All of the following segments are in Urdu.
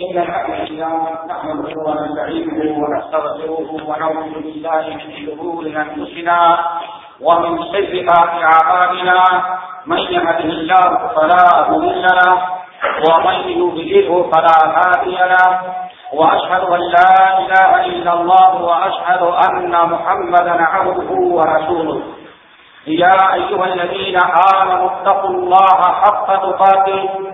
إن الحمد لله نحمده ونستعينه ونستغفره ونعوذ بالله من شرور أنفسنا ومن سيئات أعمالنا. من يهده الله فلا مضل له ومن يضلله فلا هادي له. وأشهد أن لا إله إلا الله وأشهد أن محمدا عبده ورسوله. يا أيها الذين آمنوا اتقوا الله حق تقاته.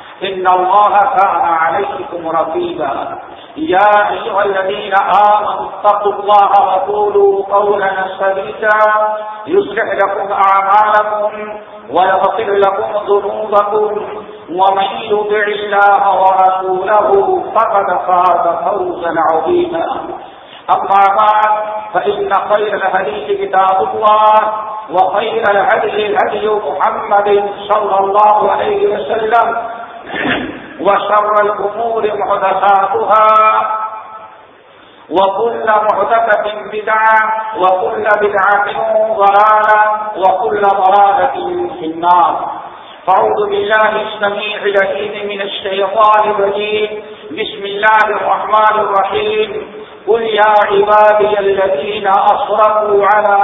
إن الله كان عليكم رقيبا يا أيها الذين آمنوا اتقوا الله وقولوا قولا سديدا يصلح لكم أعمالكم ويغفر لكم ذنوبكم ومن يطع الله ورسوله فقد فاز فوزا عظيما أما بعد فإن خير الحديث كتاب الله وخير الهدي هدي محمد صلى الله عليه وسلم وشر الأمور محدثاتها، وكل محدثة بدعة، وكل بدعة ضلالة، وكل ضلالة في النار. فأعوذ بالله السميع العليم من الشيطان الرجيم. بسم الله الرحمن الرحيم. قل يا عبادي الذين أصرفوا على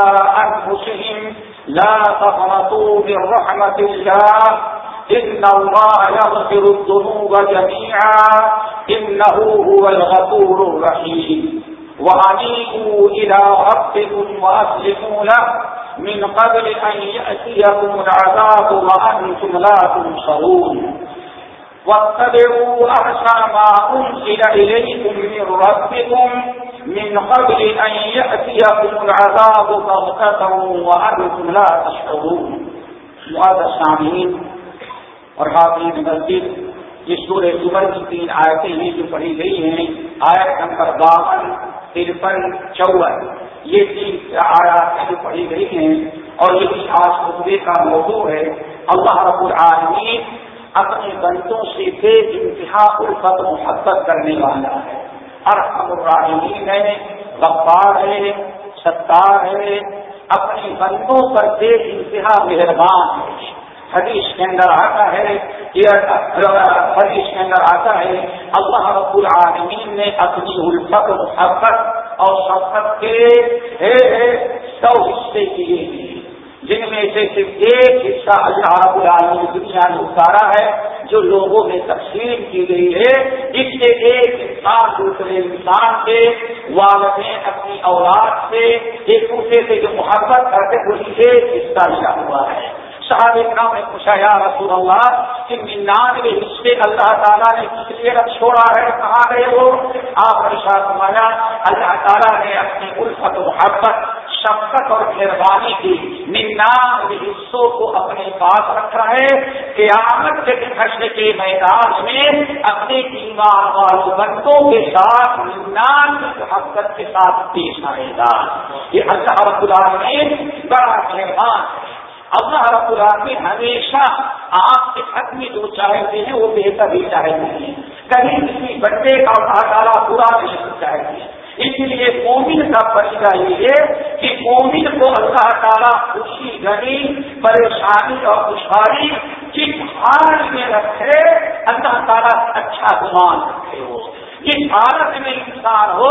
أنفسهم، لا تقنطوا من رحمة الله. إن الله يغفر الذنوب جميعا إنه هو الغفور الرحيم وأنيبوا إلى ربكم وأسلموا له من قبل أن يأتيكم العذاب وأنتم لا تنصرون واتبعوا أحسن ما أنزل إليكم من ربكم من قبل أن يأتيكم العذاب بغتة وأنتم لا تشعرون وهذا السامعين اور حافظ مسجد یہ سورہ زمر کی تین آیتیں ہیں جو پڑھی گئی ہیں، آیت نمبر باون، ترپن چون یہ تین آیات جو پڑھی گئی ہیں اور یہ آج خطبے کا موضوع ہے۔ اللہ رب العالمین اپنے بندوں سے بے انتہا الفت محبت کرنے والا ہے۔ ارحم الراحمین ہے، غفار ہے، ستار ہے، اپنے بندوں پر بے انتہا مہربان ہے۔ حدیث کے اندر آتا ہے حدیث کے اندر آتا ہے، اللہ رب العالمین نے اپنی الفت محبت اور شفقت کے سو حصے کیے ہیں۔ جن میں سے صرف ایک حصہ اللہ رب العالمین دنیا نے اتارا ہے، جو لوگوں میں تقسیم کی گئی ہے۔ جس سے ایک انسان دوسرے انسان سے والدین اپنی اولاد سے ایک دوسرے سے جو محبت کرتے وہی ایک حصہ لیا ہوا ہے۔ صاحب اکرام نے پوچھا، یا رسول اللہ، کہ ننانوے حصے اللہ تعالیٰ نے کس لیے رکھ چھوڑا ہے؟ کہاں گئے وہ؟ آپ نے شاہ مانا اللہ تعالیٰ نے اپنی الفت محبت، شفقت اور مہربانی کی ننانوے حصوں کو اپنے پاس رکھا ہے۔ قیامت کے حشر کے میدان میں اپنے ایمان والوں بندوں کے ساتھ ننانوے محبت کے ساتھ پیش آئے گا۔ یہ اللہ رب العالمین بڑا مہربان ہے۔ اللہ رب العالمین ہمیشہ آپ کے حق میں جو چاہتے ہیں وہ بہتر ہی چاہتے ہیں۔ کہیں کسی بچے کا اللہ تعالیٰ برا نہیں چاہتے۔ ہیں اس لیے مومن کا فریضہ یہ ہے کہ مومن کو اللہ تعالیٰ خوشی گنی پریشانی اور خوشحالی جس حال میں رکھے، اللہ تعالیٰ اچھا گمان رکھے وہ۔ جس حالت میں انسان ہو،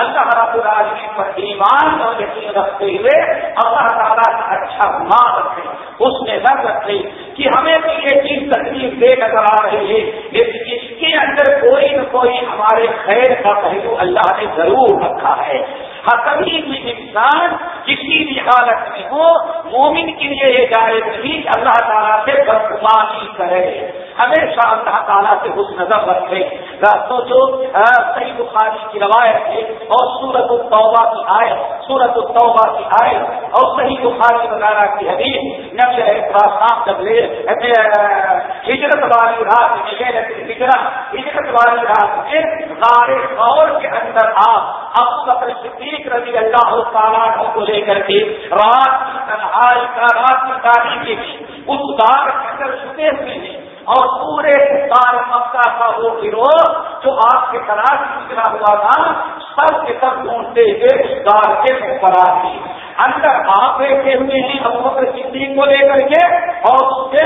اللہ رب العالمین پر ایمان اور یقین رکھتے ہوئے اللہ تعالیٰ کا اچھا مان رکھے، اس میں نہ رکھے کہ ہمیں تو یہ چیز تکلیف دے نظر آ رہی ہے۔ لیکن اس کے اندر کوئی نہ کوئی ہمارے خیر کا پہلو اللہ نے ضرور رکھا ہے۔ ہر کبھی بھی انسان کسی بھی حالت میں ہو، مومن کے لیے یہ جائز نہیں اللہ تعالیٰ سے بدگمانی کرے۔ ہمیشہ اللہ تعالیٰ سے حسن نظر رکھے۔ سوچو صحیح بخاری کی روایت ہے اور سورت الطبہ کی آئے سورت الطبہ کی آئے اور صحیح بخاری وغیرہ کی حدیث نبی شام جب لے ہجرت والی رات میں ہجرت ہجرت والی رات میں غار اور کے اندر آپ اب بکر صدیق رضی اللہ تعالیٰ کو لے کر کے رات کی تنہائی کا، رات کی تاریخی، اس دار کے اندر چھپے ہوئے ہیں۔ اور پورے تار مکہ کا وہ گروہ جو آپ کے خلاف نکلا ہوا تھا سب کے سب ڈھونڈتے ہوئے اس دار کے مقرر تھی اندر آپ بیٹھے ہوئے ہیں، ابو بکر صدیق کو لے کر کے، اور اس کے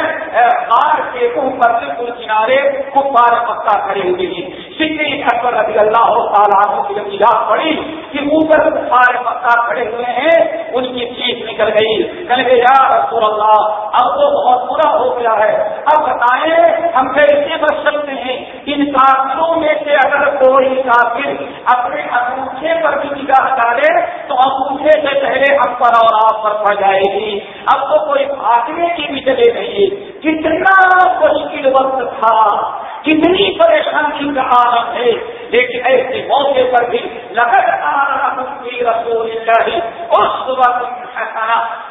آر کے اوپر سے بالکل کنارے کپار پکا کھڑے ہوئے ہیں۔ صدیق اکبر رضی اللہ تعالیٰ کی جب یاد پڑی کہ اوپر کپار پکا کھڑے ہوئے ہیں، ان کی چیز نکل گئی۔ کل گے یار رسول اللہ، اب تو بہت برا ہو گیا ہے۔ اب بتائیں، ہم کیسے بچ سکتے ہیں؟ ان کافروں میں سے اگر کوئی کافر اپنے انگوٹھے پر بھی نگاہ ڈالے تو انگوٹھے سے پہلے ہم پر اور آپ پر پڑ جائے گی۔ اب تو کوئی بھاگنے کی بھی جگہ نہیں۔ کتنا مشکل وقت تھا۔ کتنی پریشانی کا عالم ہے۔ لیکن ایسے موقع پر بھی لگت آ رہا ہوں رسول اس وقت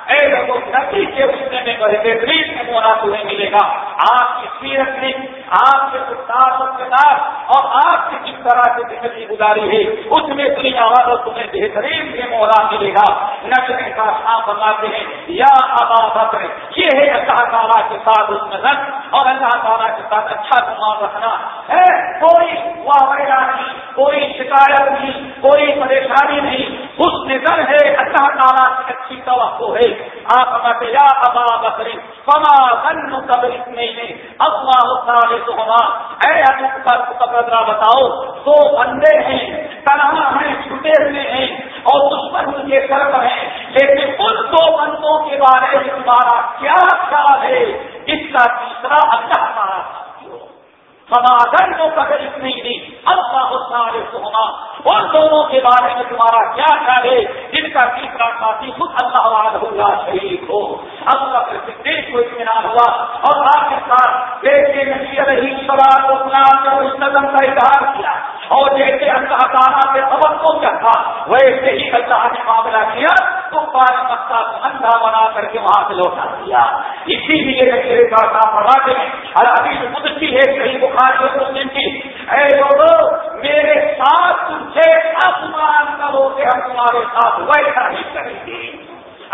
اے لوگوں نبی کے اٹھنے میں بڑے بہترین نمونہ تمہیں ملے گا۔ آپ کی سیرت میں آپ کے کتاب و کتاب اور آپ کی جس طرح سے زندگی گزاری ہے اس میں دنیا والوں تمہیں بہترین نمونہ ملے گا۔ نبی کا شام بناتے ہیں، یا ابا بکر، یہ ہے اللہ تعالیٰ کے ساتھ اس نظر اور اللہ تعالیٰ کے ساتھ اچھا گمان رکھنا۔ ہے، کوئی واقعہ نہیں، کوئی شکایت نہیں، کوئی پریشانی نہیں۔ اس نظر ہے اللہ تعالیٰ کی اچھی توقع ہے آپ یا ابا بکری فما بن قبل نہیں افواہ سارے تو ہوا اے ابو بتاؤ دو بندے ہیں تنہا ہیں چھٹے ہوئے ہیں اور دشمن ان کے طرف ہیں لیکن ان دو بندوں کے بارے میں تمہارا کیا خیال ہے اس کا تیسرا اللہ تعالیٰ سماگن کو قدر اتنی نہیں اللہ سارے سونا ان دونوں کے بارے میں تمہارا کیا خیال ہے؟ جن کا تیسرا ساتھی خود اللہ والا ہوگا شریف ہو. اللہ صدیق کو اطمینان ہوا. اور آپ کے دیکھے نبی رہی سوال کو اپنا اس نظم کا اظہار کیا اور جیسے اللہ تعالیٰ کے سبق کو کیا تھا، ویسے ہی اللہ نے معاملہ کیا، تو پانچ مکہ کو اندھا بنا کر کے وہاں سے لوٹا دیا۔ اسی لیے میرے پاس آپ پڑھا دیں اور ابھی قدرتی ہے کہیں بخار کے کی، اے لوگوں میرے ساتھ تم سے کرو کہ ہم تمہارے ساتھ، ویسا ہی کریں گے۔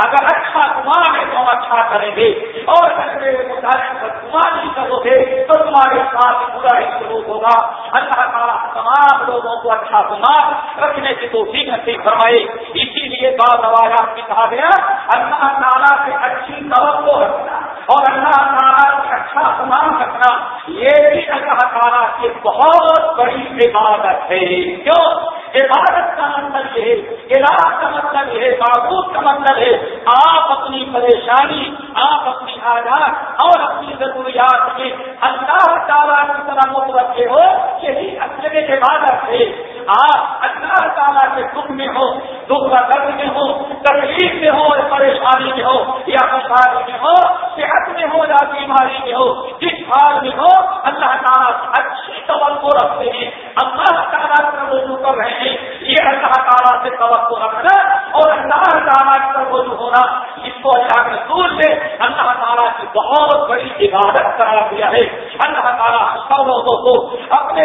اگر اچھا گمان ہے تو ہم اچھا کریں گے۔ اور اگر میرے مطابق گمان ہی کرو گے تو تمہارے ساتھ برا ہی سلوک ہوگا۔ اللہ تعالیٰ تمام لوگوں کو اچھا گمان رکھنے کی تو نصیب فرمائے۔ اسی لیے بات روایات میں کہا گیا اللہ تعالیٰ سے اچھی توقع رکھنا اور اللہ تعالیٰ سے اچھا گمان رکھنا یہ بھی اللہ تعالیٰ کی بہت بڑی عبادت ہے۔ کیوں؟ عبادت کا مطلب یہ ہے، علاج کا مطلب یہ ہے، معبود کا مطلب ہے۔ آپ اپنی پریشانی، آپ اپنی حالات اور اپنی ضروریات میں اللہ تعالیٰ کی طرح متوجہ ہو، یہی اصل عبادت ہے۔ آپ اللہ تعالیٰ کے دکھ میں ہو، دکھ کا درد میں ہو، تکلیف میں ہو یا پریشانی میں ہو، یا خوشحالی میں ہو، صحت میں ہو، یا بیماری میں ہو، جس حال میں ہو، اللہ تعالیٰ اچھی توقع رکھتے ہیں۔ اللہ تعالیٰ کا رجوع کر رہے ہیں۔ یہ اللہ تعالیٰ سے توقع رکھنا اور اللہ تعالیٰ کا ہونا، اس کو اللہ رسول نے اللہ تعالیٰ کی بہت بڑی عبادت کرا دیا ہے۔ اللہ تعالیٰ سب لوگوں کو اپنے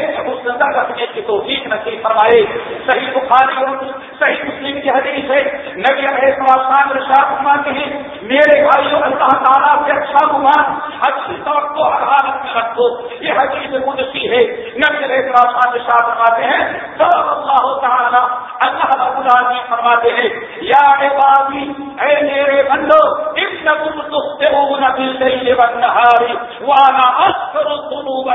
رکھنے کی توفیق نصیب فرمائے۔ صحیح بخاری اور صحیح مسلم کی حدیث ہے۔ نبی علیہ السلام رشاد فرماتے ہیں، میرے بھائیوں اللہ تعالیٰ سے اچھا گمان، اچھی توقع ہر حالت میں رکھو۔ یہ حدیث قدسی ہے۔ نبی علیہ السلام رشاد فرماتے ہیں سب اللہ تعالیٰ اللہ رب العالمین فرماتے ہیں، یا عبادی اے میرے بندو، انکم تخطئون باللیل والنہار وانا اکثر الذنوب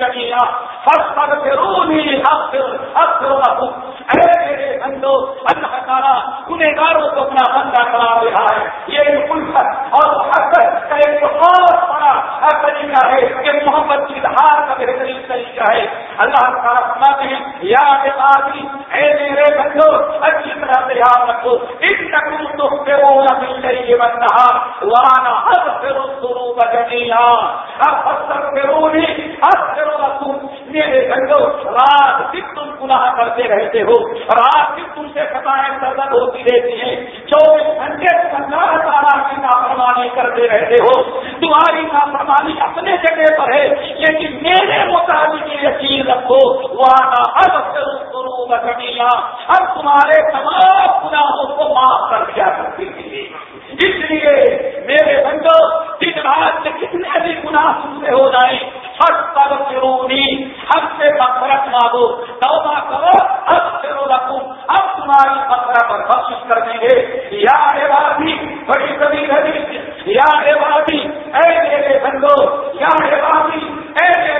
جميعا فاستغفروني اغفر اغفر لكم اے میرے بندو، اللہ تعالیٰ گنہگاروں کو اپنا بندہ کرا رہا ہے۔ یہ الفت اور حسد کا ایک بہت بڑا طریقہ ہے کہ محبت کی اظہار کا بہترین طریقہ ہے۔ اللہ تعالیٰ فرماتے ہیں، یا آدمی اے میرے بندو، اچھی طرح سے یاد رکھو۔ ان تک تو مل رہی بندہ وانا اب پھر شروع بجنیا اب اب پھرو نہیں اب پھرو میرے بندو، رات دن تم گناہ کرتے رہتے ہو۔ رات دن تم سے خطائیں سرد ہوتی رہتی ہیں۔ چوبیس گھنٹے اللہ تعالیٰ کی نافرمانی کرتے رہتے ہو۔ تمہاری نافرمانی اپنے جگہ پر ہے، لیکن میرے مطابق یہ یقین رکھو وہاں اب شروع دیا ہم تمہارے تمام گناہوں کو معاف کر دیا کرتے تھے اس لیے میرے بندو، دن رات سے کتنے بھی گناہ تم سے ہو جائیں ہر پر فرونی ہم سے بفرت مانگو، توبہ کرو اب سے رو رکھوں اب تمہاری پتھر پر بخش کر دیں گے۔ یا بادی بڑی کبھی کبھی یا بادی اے میرے بندو کیا ہے باقی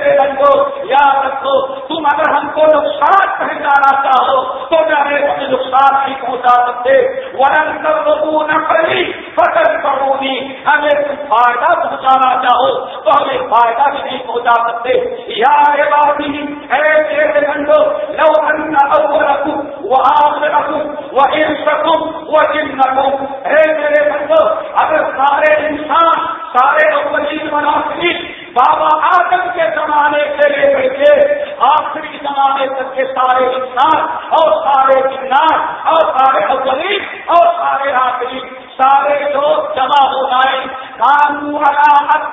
میرے بندو یاد رکھو تم اگر ہم کو نقصان پہنچانا چاہو، تو میرے نقصان نہیں پہنچا سکتے۔ ورن کر لوگوں نہ پڑی فصل پڑھو گی ہمیں تم فائدہ پہنچانا چاہو، تو ہمیں فائدہ بھی نہیں پہنچا سکتے۔ یا بادی اے میرے بندو، لو ان رکھوں وہ آپ رکھوں وہ ان سکوں وہ جن رکھوں اے میرے بندو، اگر سارے انسان، سارے اولین مناسب بابا آدم کے زمانے سے لے کر کے آخری زمانے تک کے سارے انسان اور سارے جنات اور سارے اولین اور سارے آخری سارے لوگ جمع ہو جائے قانون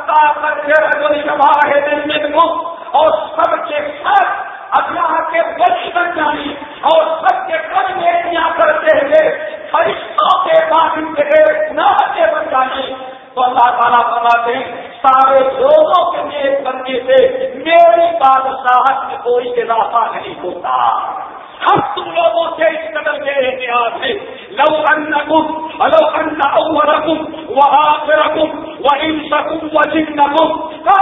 کر کے دن کو اور سب کے ساتھ اللہ کے بچ بن جائیں۔ اور سب کے کر نیتیاں کرتے ہوئے فرشتوں کے بعد نہ بن جائیں۔ تو اللہ تعالیٰ فرماتے ہیں، سارے لوگوں کے نیک بننے سے میری بادشاہت میں کوئی اضافہ نہیں ہوتا۔ ہم تم لوگوں سے اس قدر کے احتیاط ہے لو ان لو ان وہ آپ آخرکم و انسکم و جن قالوا لا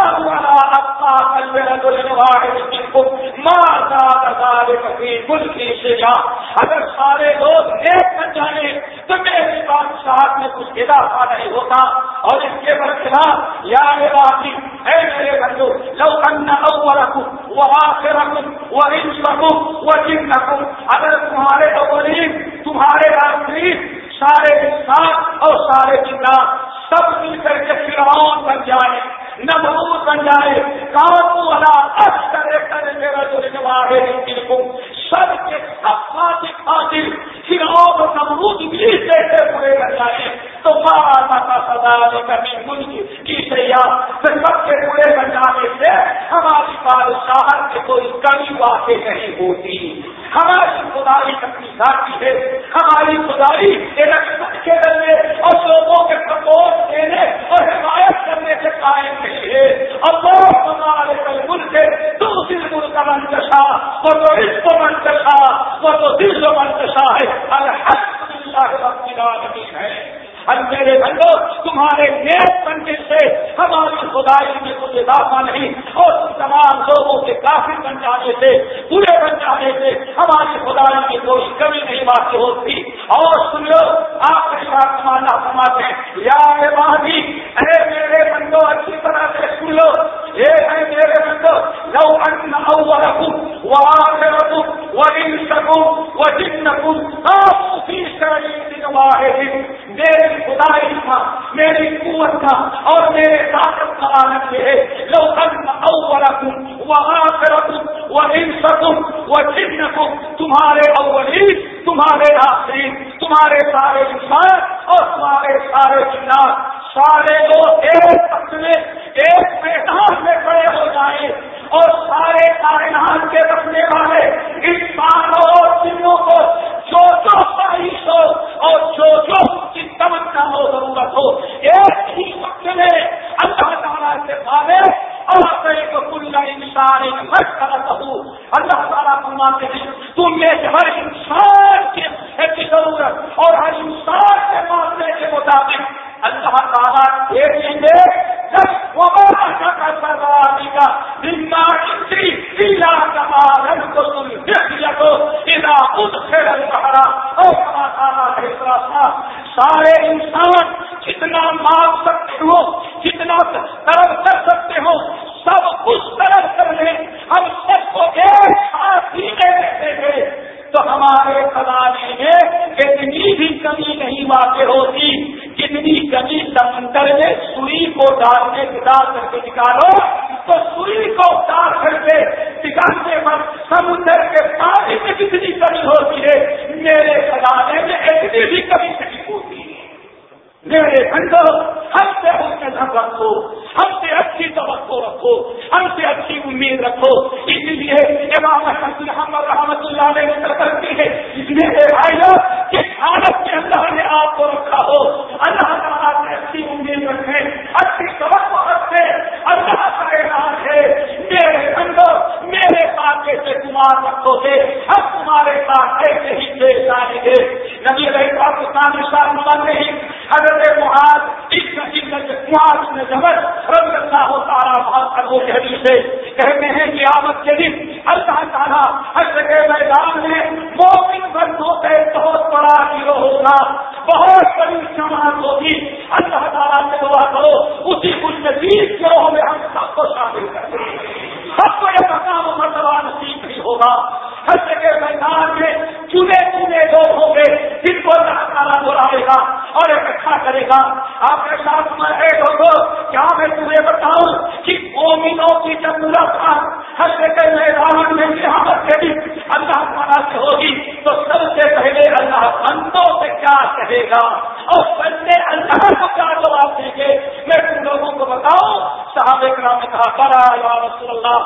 ابقى الولد للواحد منكم ما زاد ذلك في ملكي شيئا اگر سارے لوگ نیک بن جائیں تو میری بادشاہت میں کچھ اضافہ نہیں ہوتا اور اس کے برخلاف یا باقی اے میرے بندو لو ان اولکم و آخرکم و انسکم اگر تمہارے اولین تمہارے آخری سارے انسان اور سارے چنگا سب مل کر کے فرعون بن جائے نمرود بن جائے کانو والا کرے کرے میرا جو جواب ہے کو سب کے سب خاطر خاطر فرعون اور نمرود بھی جیسے پورے کر جائے تو مارا کا سزا لے کر ملک کی سیاح سب کے پورے بن جانے سے ہماری بادشاہت کے کوئی کمی واقع نہیں ہوتی۔ ہماری خدائی اپنی ذاتی ہے۔ ہماری خدائی الیکشن کے ذریعے اور لوگوں کے سپورٹ دینے اور حمایت کرنے سے قائم نہیں ہے۔ اور وہ ہمارے کل ملک دوسری ملک کا منتشا، وہ تو اس کو منتشا، وہ تو دل و منتشا ہے۔ الحمد للہ رب العالمین ہے۔ اور میرے بندو، تمہارے نیک بننے سے ہماری خدائی میں کوئی اضافہ نہیں۔ اور تمام لوگوں کے کافی بن جانے سے پورے بن جانے سے ہماری خدائی میں کوئی کمی نہیں واقع ہوتی۔ اور سن لو، آپ کے ساتھ مانا سماتے یا ماہی اے میرے بندو، اچھی طرح سے سن لو۔ یہ ہے میرے بندو، لو ان اولکم و آخرکم و انسکم و جنکم آپ اسی شریف واحد میرے خدائی تھا میری قوت تھا اور میرے طاقت کا عالم یہ ہے لو ان اولکم و آخرکم و انسکم و جنکم تمہارے اولین، تمہارے آخری تمہارے سارے انسان اور تمہارے سارے جنات، سارے لوگ ایک اپنے، ایک میدان میں کھڑے ہو جائیں اور سارے کائنات کے رکھنے والے انسانوں اور چیزوں کو جو جو خواہش ہو اور جو جو کی تمنا ہو ضرورت ہو ایک ہی وقت میں اللہ تعالیٰ سے پالے اور کل انسان اللہ تعالیٰ فرماتے ہیں تم میں ہر انسان کی ضرورت اور ہر انسان کے معاملے کے مطابق اللہ تعالیٰ دے دیں گے سارے انسان جتنا مانگ سکتے ہو جتنا طرف کر سکتے ہو سب اس طرف کر لیں ہم سب کو ایک ساتھ ہی دیتے تھے تو ہمارے خزانے میں اتنی بھی کمی نہیں واقع ہوتی جتنی کمی سمندر میں سوئی کو ڈالنے ڈال کر کے نکالو تو سوئی کو ڈال کر کے نکالنے پر سمندر کے پانی میں کتنی کمی ہوتی ہے میرے خزانے میں اتنی بھی کمی نہیں ہوتی ہے میرے بندو ہم سے حسن نظر رکھو ہم سے سے اچھی توقع رکھو ہم سے اچھی امید رکھو اسی لیے امام محمد رحمت اللہ نے کرتی ہے میرے بھائی کس حالت کے اللہ نے آپ کو رکھا ہو اللہ تعالیٰ سے اچھی امید رکھے اچھی توقع رکھے اللہ کا اعلان ہے میرے اندر میرے ساتھ سے تمہار رکھو گے ہم تمہارے ساتھ ایسے ہی پیش آئیں گے نبی رہی بات کسان شاہ بن نہیں حضرت محاذ رنگ اللہ تارا بہت ابو حدیث سے کہتے ہیں کہ آمد کے دن اللہ تعالیٰ حضر کے میدان میں مومن بندوں سے بہت بڑا ہیرو ہوگا بہت بڑی جماعت ہوگی اللہ تعالیٰ سے دعا کرو اسی کچھ نزیز گروہ میں ہم سب کو شامل کر دیں سب کو یہ مقام مرتبہ نصیب نہیں ہوگا حضر کے میدان میں چنے چنے لوگ ہوں گے جن کو اللہ تعالیٰ بلائے گا اور اکٹھا کرے گا آپ کے ساتھ میں لوگوں کیا میں تمہیں بتاؤں کہ مومنوں کی جب ملاقات کے میدان میں شہادت کے دن اللہ تعالیٰ سے ہوگی، تو سب سے پہلے اللہ بندوں سے کیا کہے گا؟ اور بندے اللہ کو کیا جواب دیں گے؟ میں تم لوگوں کو بتاؤں، صحابہ کرام نے کہا کرا یا رسول اللہ،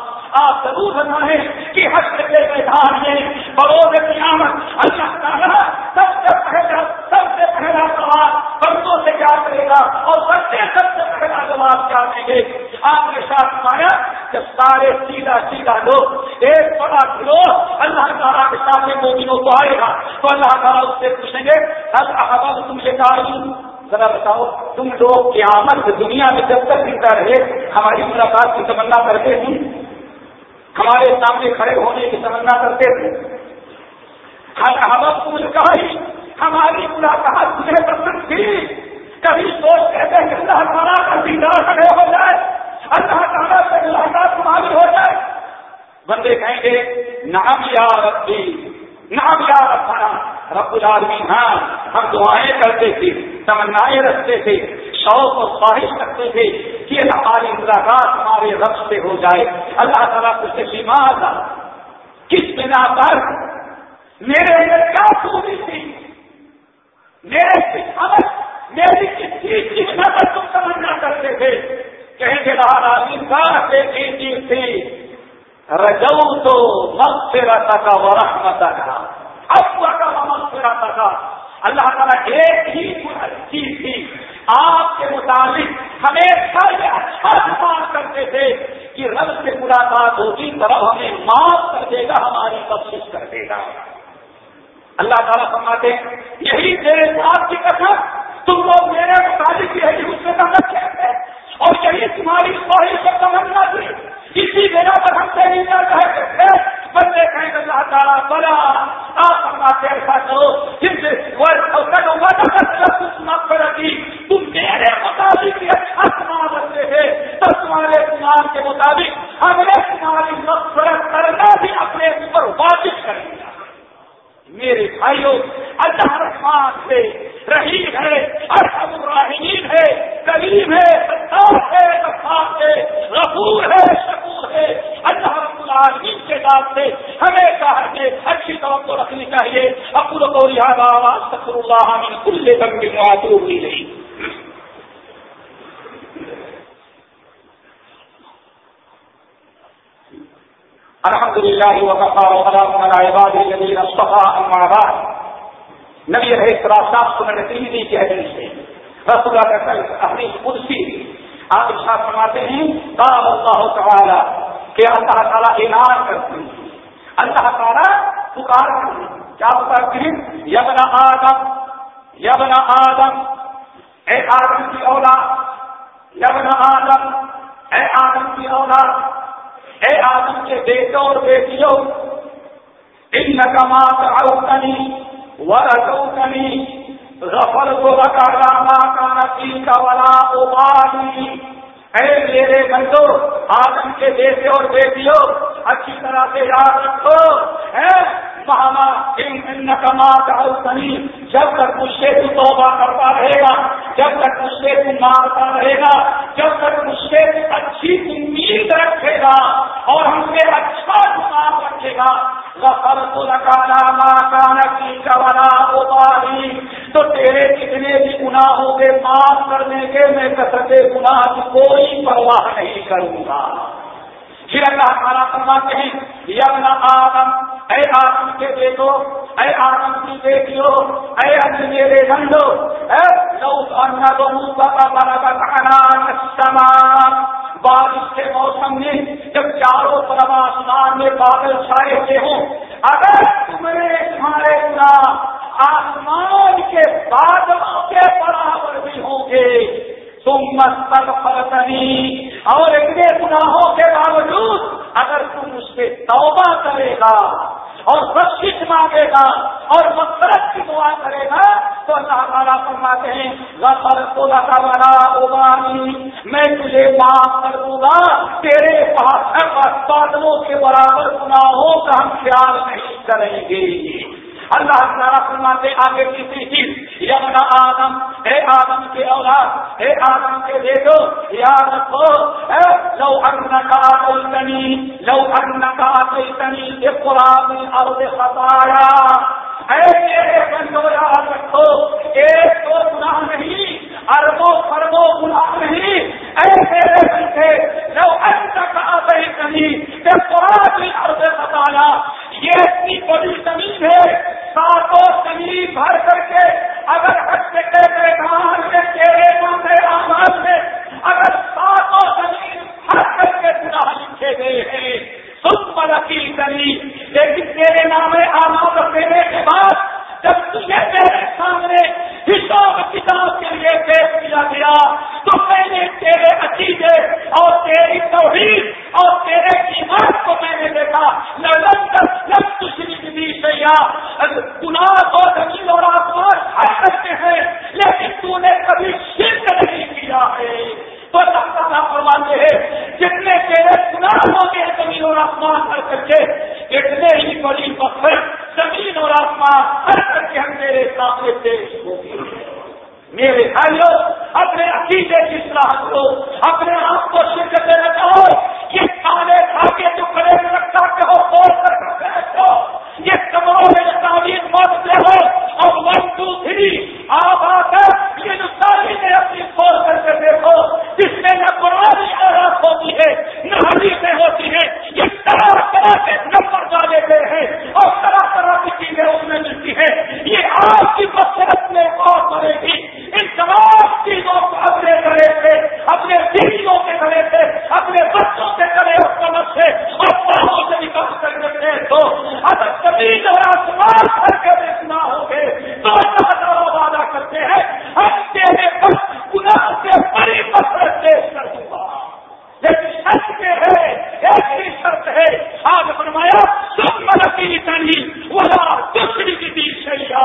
آپ ضرور بنائیں کہ حشر کے میدان میں بروز قیامت اللہ تعالیٰ سب سے پہلا، سب سے پہلا سوال بندوں سے کیا کرے گا؟ اور بچے سب سے پہلا جواب کیا دیں گے؟ آپ کے ساتھ مایا جب سارے سیدھا سیدھا لوگ ایک بڑا گروہ اللہ تعالیٰ کے سامنے مومنوں کو آئے گا۔ تو اللہ تعالیٰ اس سے پوچھیں گے اللہ تم سے تعلیم ذرا بتاؤ، تم لوگ قیامت دنیا میں جب تک زندہ رہے، ہماری ملاقات کی تمنا کرتے ہیں؟ ہمارے سامنے کھڑے ہونے کی تمنا کرتے تھے ہم کہا ہی ہماری ملاقات تجھے پسند تھی۔ کبھی سوچ کہتے ہیں اللہ تعالیٰ کا دیدار کھڑے ہو جائے۔ اللہ تعالیٰ سے ملاقات تمہاری ہو جائے۔ بندے کہیں گے نام یا ربی نام یا ربنا، رب العالمین ہاں ہم دعائیں کرتے تھے، تمنائیں رکھتے تھے، شوق اور خواہش رکھتے تھے کہ ہماری ملاقات ہمارے رب سے ہو جائے۔ اللہ تعالیٰ کو سے کس بنا پر؟ میرے اندر کیا خوبی تھی؟ میرے میری کس چیز کی بنا پر تم تمنا کرتے تھے؟ کہیں گے راہ ایک چیز تھی رجو تو مغفرت کا ورحمت کا اب کا مغفرت کا اللہ تعالیٰ ایک ہی چیز تھی آپ کے مطابق ہمیشہ یہ اچھا سوال کرتے تھے کہ رب سے ملاقات ہوگی طرف ہمیں معاف کر دے گا ہماری کوشش کر دے گا اللہ تعالیٰ فرماتے ہیں، یہی میرے ساتھ کی کتھا تم لوگ میرے مطابق یہی اس سے کہتے ہیں اور یہی تمہاری خواہش سے تمنا تھی۔ اسی بنا پر ہم سے نہیں کہتے تھے بندے کہیں گے، اللہ تعالیٰ، بلا، آپ فرماتے ایسا کرو جس سے تم میرے مطابق اچھا سامان رکھتے تھے تو تمہارے سامان کے مطابق ہمیں تمہاری مفرت کرنا بھی اپنے اوپر واجب کریں گا میرے بھائیوں اللہ رحمان سے رحیم ہے ارحم الراحمین ہے کلیم ہے ستار ہے غفار ہے غفور ہے شکور ہے اللہ رب العالمین کے نام سے ہمیں کہا کہ اچھی توقع رکھنی چاہیے ابو کو لہٰذا سکر اللہ من کل دم کی معذور ہوئی نہیں الحمد للہ وقفا وسلام على عباد الذين اصطفى اما بعد. نبی رہے صاحب کو میں نے تیزی کی حدیث سے رسول اللہ کا کل اپنی قدسی آپ ارشاد فرماتے ہیں، قال اللہ تعالی کہ اللہ تعالیٰ اعلان کرتے ہیں۔ اللہ تعالیٰ پکار کیا پکارتے ہیں؟ یبنا آدم یبنا آدم، اے آدم کی اولاد یبنا آدم، اے آدم کی اولاد۔ اے آدم کے بیٹوں اور بیٹیوں ان نقامات اوتنی و رسوتنی غفر کو بکا کا نتی کا ولا اے میرے بندو، آدم کے بیٹے اور بیٹیوں، اچھی طرح سے یاد رکھو۔ نقمات اوتنی جب تک مجھ سے تو توبہ کرتا رہے گا، جب تک مجھ سے تو مارتا رہے گا، جب تک مجھ سے اچھی امید رکھے گا اور ہم سے اچھا دماغ رکھے گا غفر تو لگانا ماں کا نکی کا بنا تو تیرے کتنے بھی گناہ ہوں گے معاف کرنے کے میں کثرت گناہ کی کوئی پرواہ نہیں کروں گا۔ پھر اللہ تعالیٰ فرماتے ہیں یمن آدم اے آدم کے بیٹو اے آدم کی بیٹیوں اے اج میرے بندو لو سمان بارش کے موسم میں جب چاروں طرف آسمان میں بادل چھائے ہوئے ہوں اگر تمہیں تمہارے گناہ آسمان کے بادلوں کے برابر بھی ہوں گے تم مستق فرتنی اور اتنے گناہوں کے باوجود اگر تم اس سے توبہ کرے گا اور سب مانگے گا اور مسرت کی دعا کرے گا تو اللہ تعالیٰ فرماتے ہیں غفر کو لگا بنا اوبانی میں تجھے معاف کر دوں گا، تیرے پاس بادلوں کے برابر گناہوں کا ہم خیال نہیں کریں گے۔ اللہ تعالیٰ فرماتے، آگے کسی چیز، یمنا آدم، اے آدم کے اولاد، اے آدم کے دیکھو یاد رکھو لو ان کا کوئی تنی لو ان کا کوئی تنی یہ قرآن اور ستایا اے میرے بندو، یاد رکھو، ایک تو گناہ نہیں اربوں خربوں گناہ نہیں ایسے بندے لو ان کا کوئی تنی یہ قرآن اور ستایا یہ اتنی بڑی زمین ہے، ساتوں زمین بھر کر کے، اگر کے میدان میں، تیرے مانے آواز میں، اگر ساتوں زمین بھر کر کے گناہ لکھے گئے ہیں، سن پر اپیل کری لیکن تیرے نام آماد دینے کے بعد، جب تجھے میرے سامنے حساب کتاب کے لیے پیش کیا گیا۔ تو میں نے تیرے عقیدے اور تیری توحید اور تیرے ایمان کو میں نے دیکھا۔ لگن لگ تشریف بھی سیا گناہ اور زمین اور آسمان ہر سکتے ہیں، لیکن تو نے کبھی شرک نہیں کیا ہے۔ تو اللہ تعالیٰ فرماتے ہیں، جتنے تیرے گناہ ہو گئے زمین اور آسمان ہر کر کے اتنے ہی بڑی مقصد زمین اور آسمان، ہر کر کے ہم میرے سامنے پیش ہو میرے بھائیوں اپنے عقیدے کی سلاح کرو، اپنے آپ کو شرک سے بچاؤ یہ کھانے کھا کے ٹکڑے میں رکھتا کہ کر بیٹھو یہ کمروں میں تعمیر مت ہو اور ون ٹو تھری آپ آ کر یہ جو تعلیم ہے، اپنی کھول کر کے دیکھو، جس میں نہ قرآن آرات ہوتی ہے، نہ حدیثیں ہوتی ہیں۔ یہ طرح طرح کے نمبر ڈالے گئے ہیں۔ اور طرح اس یہ آپ کی مسرت میں اور کرے گی ان تمام چیزوں کو اپنے گلے سے اپنے بیویوں کے گلے سے اپنے بچوں کے گلے اور کمر سے اور پاؤں سے نکال کر دیتے تو اگر کبھی اور آسمان کر کے دیکھنا ہوگے تو اللہ وعدہ کرتے ہیں ہم تیرے بس گناہ سے بڑی مسرت پیش کر دوں گا لیکن شرط یہ ہے ایسی شرط ہے آج فرمایا سب مدد کی تنی وہاں دوسری کی دی شیا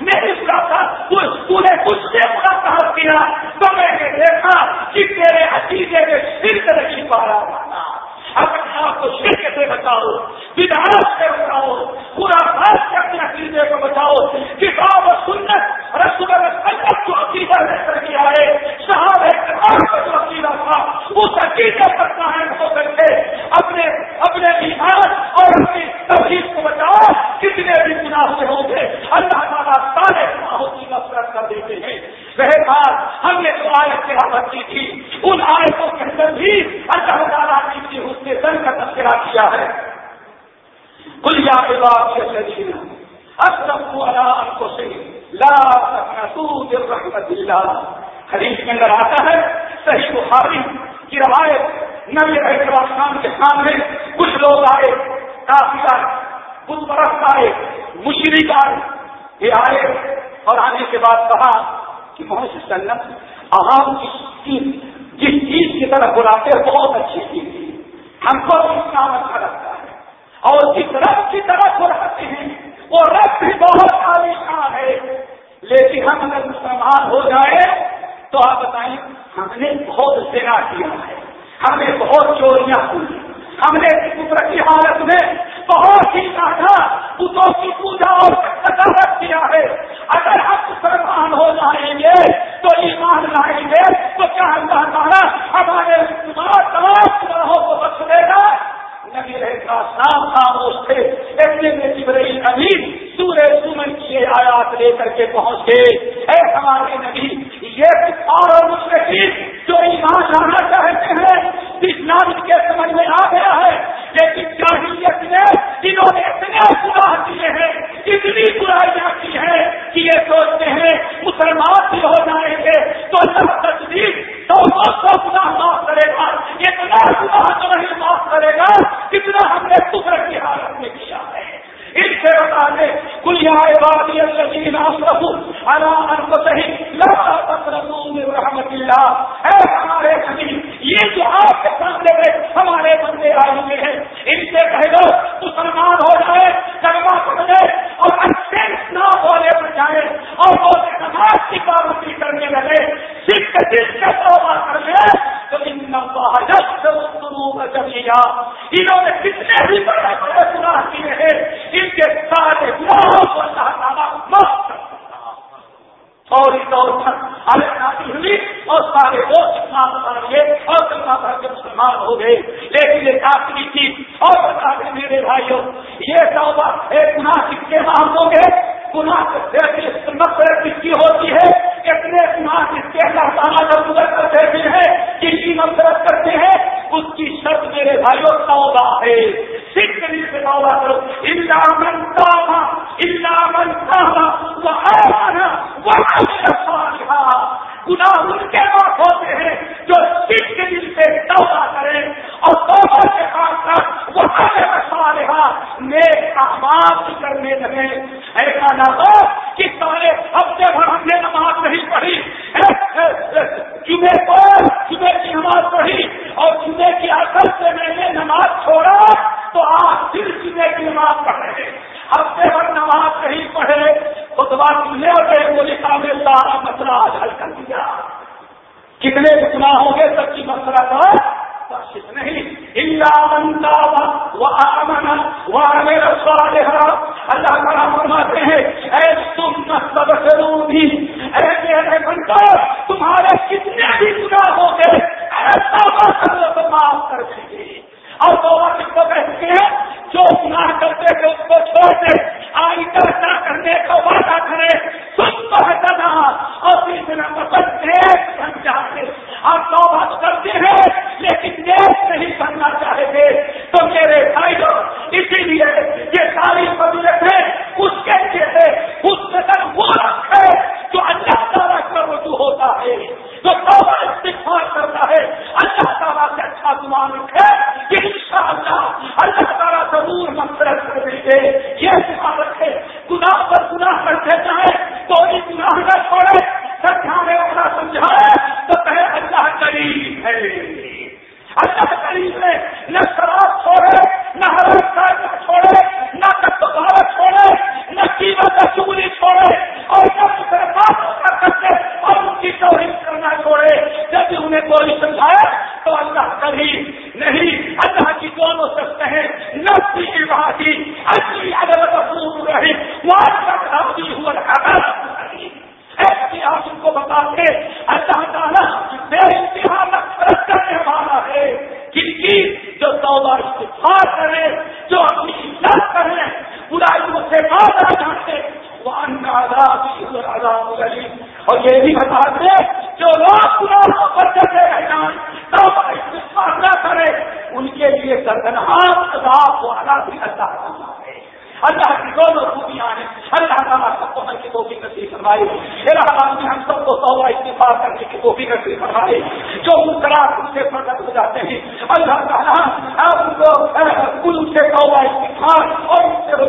میں اس کا تھا پورے کچھ سے بڑا کہا کیا تو میں نے دیکھا کہ تیرے عقیدے میں صرف نہیں پا رہا تھا اپنے آپ کو شرک سے بچاؤ بدعات سے بچاؤ پورا بھارت سے اپنے عقیدے کو بچاؤ کتاب و سنت رسول اللہ کو عقیدہ لے کر کے آئے صاحب احتمام کا جو عقیدہ تھا اس عقیدے پر قائم ہو کر اپنے اپنے ایمان اور اپنی تفریح کو بچاؤ۔ کتنے بھی گناہ سے ہوں گے۔ اللہ تعالیٰ سارے گناہوں کی نفرت کر دیتے ہیں۔ بہرحال ہم نے جو آیت تلاوت کی تھی۔ ان آیتوں کے اندر بھی اللہ تعالیٰ کی اس نے دن کا تذکرہ کیا ہے۔ کلیا کے بعد کل یا اب سب کو سے لا رحمت اللہ۔ خرید کے اندر آتا ہے، صحیح بخاری کی روایت نبی خان کے سامنے کچھ لوگ آئے، کافی آئے کچھ برف آئے مشرق آئے، یہ آئے اور آنے کے بعد کہا کہ محمد سنت عوام جس چیز کی طرف بلاتے ہیں، بہت اچھی چیز ہم کو اسلام اچھا لگتا ہے۔ اور جس رب کی طرف بلاتے ہیں، وہ رب بھی بہت عالیشان ہے۔ لیکن ہم اگر مسلمان ہو جائے تو آپ بتائیں، ہم نے بہت زنا کیا ہے۔ ہم نے بہت چوریاں کی۔ ہم نے قدرت کی حالت میں بہت ہی زیادہ بتوں کی پوجا اور سجاوٹ کیا ہے۔ اگر ہم مسلمان ہو جائیں گے، تو ایمان لائیں گے، تو کیا اللہ تعالیٰ ہمارے تمام گناہوں کو بخش دے گا؟ نبی کا نام خاموش تھے۔ ایسے میں جبرائیل امین سورہ سمن کی آیات لے کر کے پہنچ گئے اے ہمارے نبی، یہ اور مشرقین جو ایمان لانا چاہتے ہیں اسلام کے سمجھ میں آ گیا ہے، لیکن جاہلیت میں انہوں نے اتنے گناہ کیے ہیں، اتنی برائیاں کی ہیں کہ یہ سوچتے ہیں مسلمان بھی ہو جائیں گے تو اللہ تصدیق سو سو گناہ معاف کرے گا۔ اتنا گناہ تو نہیں معاف کرے گا کتنا ہم نے کفر کی حالت میں کیا ہے۔ ان سے بتا دیں کل عبادی الذین اسرفوا على انفسهم لا تقنطوا من رحمت اللہ۔ اے یہ جو آپ کے سامنے میں ہمارے بندے آئے ہوئے ہیں، ان سے کہہ دو، مسلمان ہو جائے کلمہ پڑھ جائے اور اچھے نہ بولے بن جائے اور وہ نماز کی پابندی کرنے لگے سکھ دل کا توبہ کر لے تو ان انہوں نے کتنے بھی بڑے بڑے گناہ کیے ہیں ان کے سارے گناہوں کو اللہ تعالیٰ معاف کر فوری طور پر ہمیں شادی ہوئی اور سارے دوست اسلام بن گئے اور کلمہ بھر کے مسلمان ہو گئے لیکن یہ آخری تھی اور بتا دیں میرے بھائیوں یہ توبہ ایک گناہ کس کے معاملوں میں گناہ مقصد کس کی ہوتی ہے اتنے گناہ جس کے اللہ تعالیٰ کا گزر کرتے بھی ہیں جن کی نفرت کرتے ہیں اس کی شرط میرے بھائیوں توبہ ہے سکھ دل سے توبہ کرو۔ اللہ من توبہ اللہ من توبہ وہ آنا وہ گناہ ان کے معاف ہوتے ہیں جو سکھ دل سے توبہ کرے اور توبہ کے ساتھ ساتھ وہ صالحہ نیک احمد کرنے لگے ایسا نہ ہو کہ سارے ہفتے بھر ہم نے نماز نہیں پڑھی جمعے پر جمعے کی نماز پڑھی اور جمعے کی اصل سے میں نے نماز چھوڑا تو آپ پھر جمعے کی نماز پڑھ رہے ہفتے بھر نماز نہیں پڑھے خطبہ سننے اور مجھے سامنے سارا مسئلہ آج حل کر دیا کتنے گناہ ہوں گے سب کی مسئلہ کا نہیں اللہ وہ آمن وہ میرا سوال اللہ تعالیٰ فرماتے ہیں اے تم مطلب ضرور بھی اے میرے بنتا تمہارے کتنے بھی گناہ ہو گئے ایسا تو معاف کر دیں گے اور تو کس کو کہتے ہیں جو گناہ کرتے تھے اس کو چھوڑ دے آئندہ نہ کرنے کا وعدہ کرے سن تو ہے اور تیسرا مطلب ایک سمجھاتے آپ توبہ کرتے ہیں لیکن نیک نہیں کرنا چاہتے تو میرے بھائی اسی لیے یہ ساری ہے اس کے لیے اس میں تک وہ رکھ ہے جو اللہ تعالیٰ کا رجوع ہوتا ہے جو توبہ استفار کرتا ہے اللہ تعالیٰ سے اچھا گمان رکھے کہ ان شاء اللہ اللہ تعالیٰ ضرور مفرت کر دیں گے یہ سفار رکھے گناہ پر گناہ کرتے جائیں کوئی گناہ نہ چھوڑے سمجھانے والا سمجھائے تو کہے اللہ قریب ہے اللہ قریب ہے نہ شراب چھوڑے نہ ہر نہ چھوڑے نہ کٹوارا چھوڑے نہ قیمت کا چگلی چھوڑے اور نہ مسلمان کرتے اور کرنا چھوڑے۔ جب انہیں کوئی سمجھائے تو اللہ قریب نہیں، اللہ کی دونوں سکتے ہیں نفسی کی بات ہی اچھی عدالت رہی۔ وہاں وہ بھی ہوا آپ ان کو بتا کے اللہ تعالیٰ بے انتہا نفرت کرنے والا ہے۔ جن کی جو توبہ استفار کرے جو اپنی عزت کرے برائیوں سے بات آ جاتے وہ ان کا آزاد آزاد اور یہ بھی بتا دے جو لوگ گناہوں پر چلے رہ جائیں، توبہ استفار نہ کرے ان کے لیے گردنہار عذاب والا بھی اللہ کرنا ہے اللہ کی دونوں خوبیاں ہیں۔ اللہ تعالیٰ سب کو ہر کی توفیق نصیب فرمائے۔ الہباد میں ہم سب کو توبہ استفاد کرنے کی توفیق نصیب فرمائے۔ جو منقرات ان سے پرگت ہو جاتے ہیں۔ اللہ تعالیٰ آپ کو ان سے توبہ استفاد اور ان سے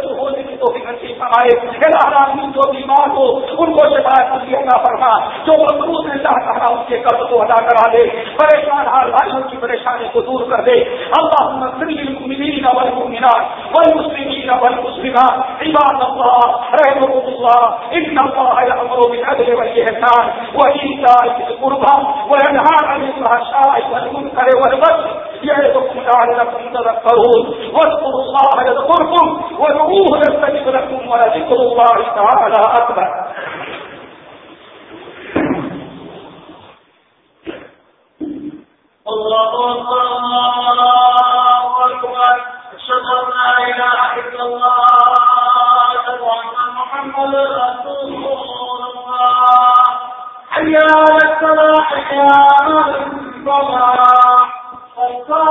توفیق نصیب فرمائے جو بیمار ہو، ان کو شکایت کچھ اللہ فرما، جو مضبوط ہے اللہ تعالیٰ ان کے قرض کو ادا کرا دے، پریشان حال بھائیوں کی پریشانی کو دور کر دے۔ اللہ المؤمنین والمؤمنات والمسلمین والمسلمین عباد الله رحمه الله إن الله يأمر بالعدل والإحسان، وإيتاء ذي القربى وينهى عن الفحشاء والمنكر والبغي يعظكم لعلكم تذكرون واذكروا الله يذكركم وادعوه يستجب لكم ولذكر الله تعالى أكبر. الله أكبر.